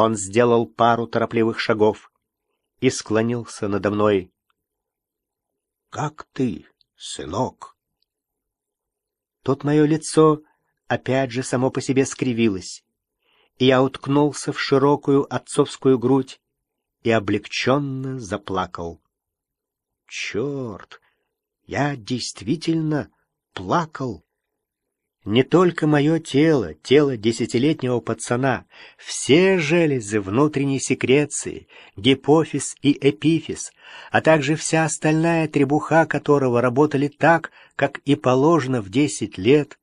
Он сделал пару торопливых шагов и склонился надо мной. «Как ты, сынок?» Тут мое лицо опять же само по себе скривилось, и я уткнулся в широкую отцовскую грудь и облегченно заплакал. Черт! Я действительно плакал. Не только мое тело, тело десятилетнего пацана, все железы внутренней секреции, гипофиз и эпифиз, а также вся остальная требуха которого работали так, как и положено в десять лет,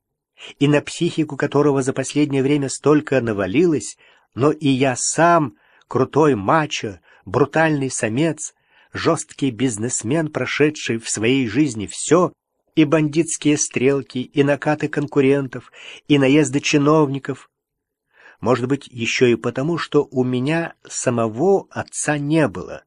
и на психику которого за последнее время столько навалилось, но и я сам, крутой мачо, брутальный самец, жесткий бизнесмен, прошедший в своей жизни все, и бандитские стрелки, и накаты конкурентов, и наезды чиновников. Может быть, еще и потому, что у меня самого отца не было.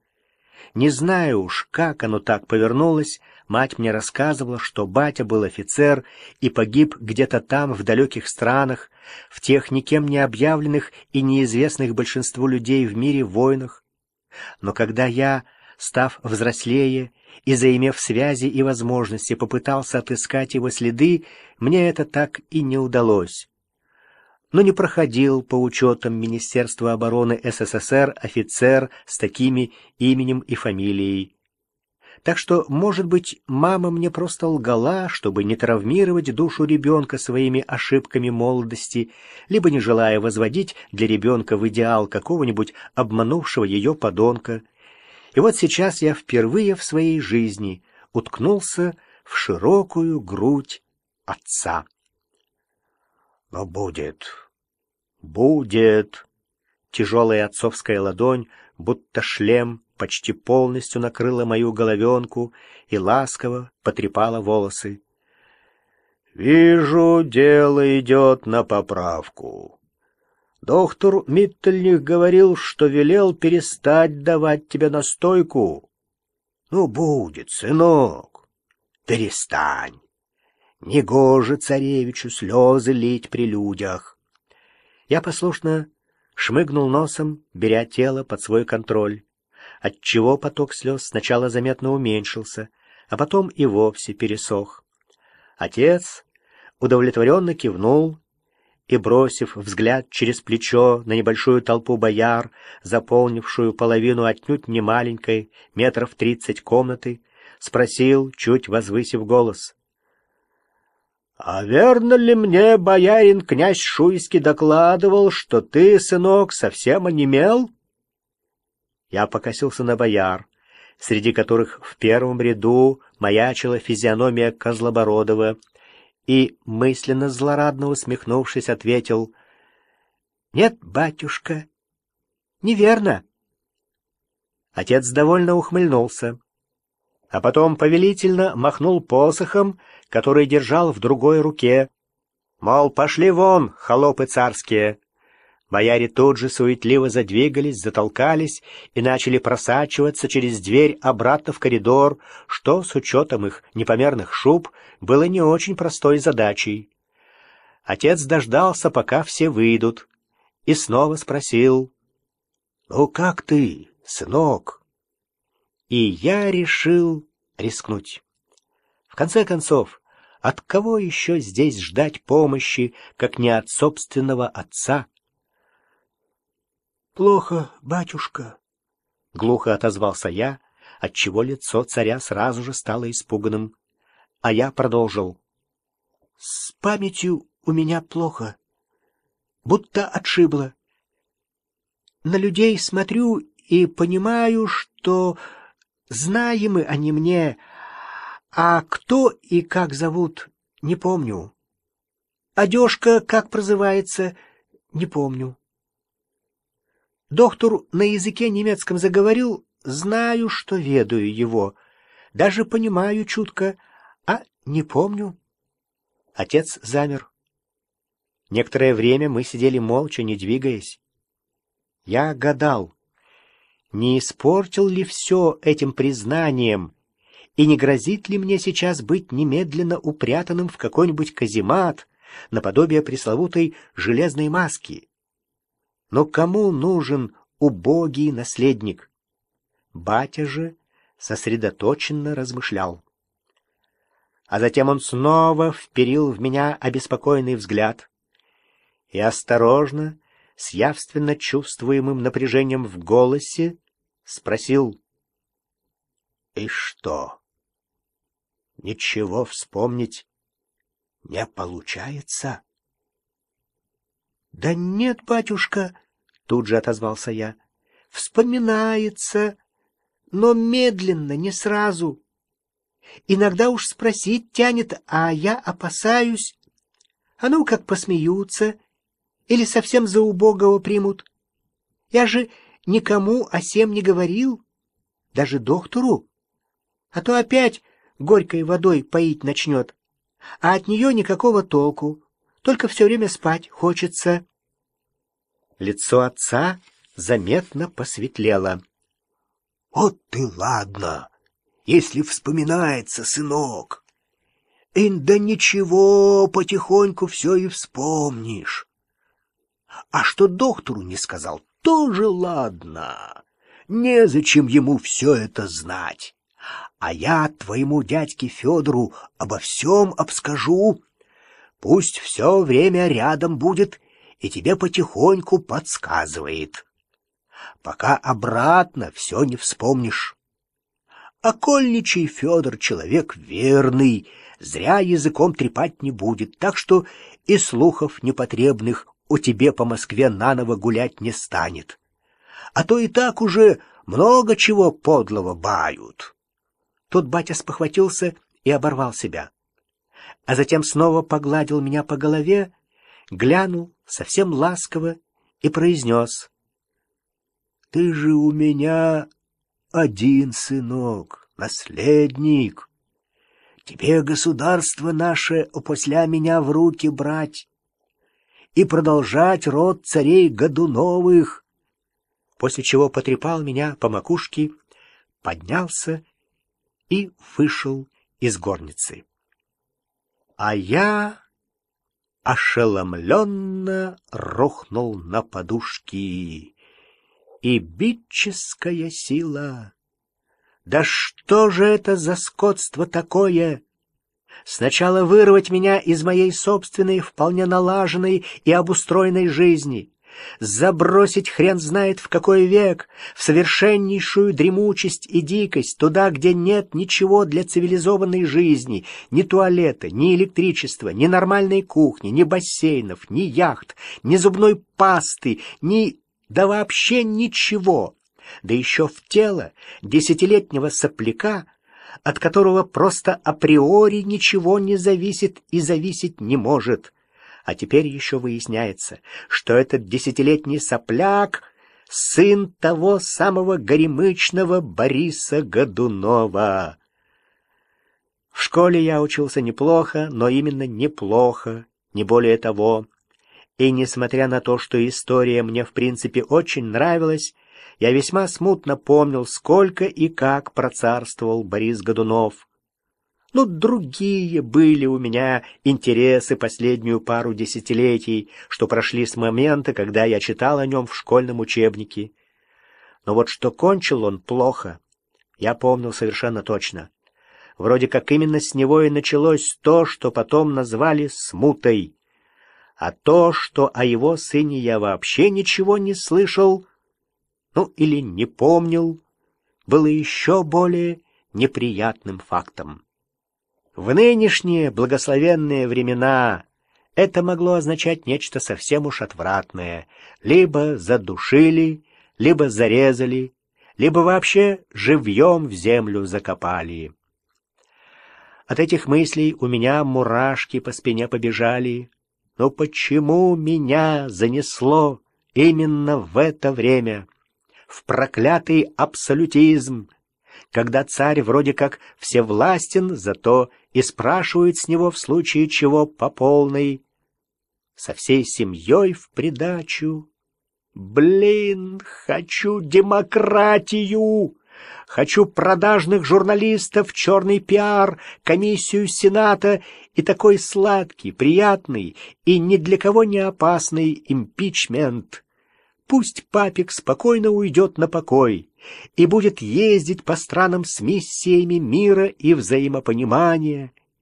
Не знаю уж, как оно так повернулось, мать мне рассказывала, что батя был офицер и погиб где-то там, в далеких странах, в тех никем не объявленных и неизвестных большинству людей в мире войнах. Но когда я став взрослее и заимев связи и возможности, попытался отыскать его следы, мне это так и не удалось. Но не проходил по учетам Министерства обороны СССР офицер с такими именем и фамилией. Так что, может быть, мама мне просто лгала, чтобы не травмировать душу ребенка своими ошибками молодости, либо не желая возводить для ребенка в идеал какого-нибудь обманувшего ее подонка — и вот сейчас я впервые в своей жизни уткнулся в широкую грудь отца. Но будет, будет. Тяжелая отцовская ладонь, будто шлем, почти полностью накрыла мою головенку и ласково потрепала волосы. «Вижу, дело идет на поправку. Доктор Миттельних говорил, что велел перестать давать тебе настойку. Ну, будет, сынок, перестань. Негоже царевичу слезы лить при людях. Я послушно шмыгнул носом, беря тело под свой контроль, отчего поток слез сначала заметно уменьшился, а потом и вовсе пересох. Отец удовлетворенно кивнул, и, бросив взгляд через плечо на небольшую толпу бояр, заполнившую половину отнюдь немаленькой, метров тридцать комнаты, спросил, чуть возвысив голос. — А верно ли мне, боярин князь Шуйский, докладывал, что ты, сынок, совсем онемел? Я покосился на бояр, среди которых в первом ряду маячила физиономия Козлобородова — и, мысленно злорадно усмехнувшись, ответил «Нет, батюшка, неверно». Отец довольно ухмыльнулся, а потом повелительно махнул посохом, который держал в другой руке. Мол, пошли вон, холопы царские. Бояре тут же суетливо задвигались, затолкались и начали просачиваться через дверь обратно в коридор, что, с учетом их непомерных шуб, было не очень простой задачей. Отец дождался, пока все выйдут, и снова спросил, «Ну как ты, сынок?» И я решил рискнуть. В конце концов, от кого еще здесь ждать помощи, как не от собственного отца? «Плохо, батюшка», — глухо отозвался я, отчего лицо царя сразу же стало испуганным. А я продолжил. «С памятью у меня плохо, будто отшибло. На людей смотрю и понимаю, что знаемы они мне, а кто и как зовут, не помню. Одежка, как прозывается, не помню. Доктор на языке немецком заговорил, знаю, что ведаю его, даже понимаю чутко, а не помню. Отец замер. Некоторое время мы сидели молча, не двигаясь. Я гадал, не испортил ли все этим признанием, и не грозит ли мне сейчас быть немедленно упрятанным в какой-нибудь каземат, наподобие пресловутой железной маски. Но кому нужен убогий наследник? Батя же сосредоточенно размышлял. А затем он снова вперил в меня обеспокоенный взгляд и осторожно, с явственно чувствуемым напряжением в голосе, спросил «И что? Ничего вспомнить не получается?» «Да нет, батюшка», — тут же отозвался я, — «вспоминается, но медленно, не сразу. Иногда уж спросить тянет, а я опасаюсь. А ну, как посмеются или совсем за убогого примут. Я же никому о сем не говорил, даже доктору. А то опять горькой водой поить начнет, а от нее никакого толку, только все время спать хочется. Лицо отца заметно посветлело. — Вот ты ладно, если вспоминается, сынок. И да ничего, потихоньку все и вспомнишь. А что доктору не сказал, тоже ладно. Незачем ему все это знать. А я твоему дядьке Федору обо всем обскажу. Пусть все время рядом будет и тебе потихоньку подсказывает. Пока обратно все не вспомнишь. Окольничий Федор человек верный, зря языком трепать не будет, так что и слухов непотребных у тебе по Москве наново гулять не станет. А то и так уже много чего подлого бают. Тут батя спохватился и оборвал себя. А затем снова погладил меня по голове, глянул совсем ласково и произнес. — Ты же у меня один сынок, наследник. Тебе государство наше опосля меня в руки брать и продолжать род царей Годуновых. После чего потрепал меня по макушке, поднялся и вышел из горницы. А я ошеломленно рухнул на подушки. И бическая сила! Да что же это за скотство такое? Сначала вырвать меня из моей собственной, вполне налаженной и обустроенной жизни, забросить хрен знает в какой век, в совершеннейшую дремучесть и дикость, туда, где нет ничего для цивилизованной жизни, ни туалета, ни электричества, ни нормальной кухни, ни бассейнов, ни яхт, ни зубной пасты, ни... да вообще ничего. Да еще в тело десятилетнего сопляка, от которого просто априори ничего не зависит и зависеть не может. А теперь еще выясняется, что этот десятилетний сопляк — сын того самого горемычного Бориса Годунова. В школе я учился неплохо, но именно неплохо, не более того. И несмотря на то, что история мне в принципе очень нравилась, я весьма смутно помнил, сколько и как процарствовал Борис Годунов. Ну, другие были у меня интересы последнюю пару десятилетий, что прошли с момента, когда я читал о нем в школьном учебнике. Но вот что кончил он плохо, я помнил совершенно точно. Вроде как именно с него и началось то, что потом назвали смутой. А то, что о его сыне я вообще ничего не слышал, ну или не помнил, было еще более неприятным фактом. В нынешние благословенные времена это могло означать нечто совсем уж отвратное. Либо задушили, либо зарезали, либо вообще живьем в землю закопали. От этих мыслей у меня мурашки по спине побежали. Но почему меня занесло именно в это время? в проклятый абсолютизм, когда царь вроде как всевластен, зато и спрашивает с него в случае чего по полной, со всей семьей в придачу. Блин, хочу демократию! Хочу продажных журналистов, черный пиар, комиссию Сената и такой сладкий, приятный и ни для кого не опасный импичмент — пусть папик спокойно уйдет на покой и будет ездить по странам с миссиями мира и взаимопонимания,